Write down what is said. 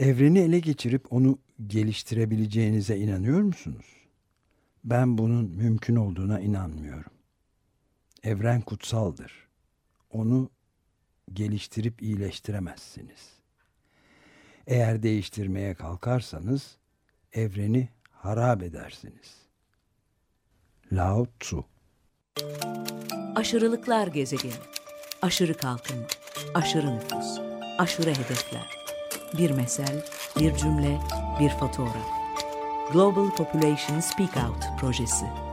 Evreni ele geçirip onu geliştirebileceğinize inanıyor musunuz? Ben bunun mümkün olduğuna inanmıyorum. Evren kutsaldır. Onu geliştirip iyileştiremezsiniz. Eğer değiştirmeye kalkarsanız evreni harap edersiniz. Lao Tzu Aşırılıklar gezegeni. Aşırı kalkınma, aşırı nüfus, aşırı hedefler. Bir mesel, bir cümle, bir fotoğraf. Global Population Speak Out projesi.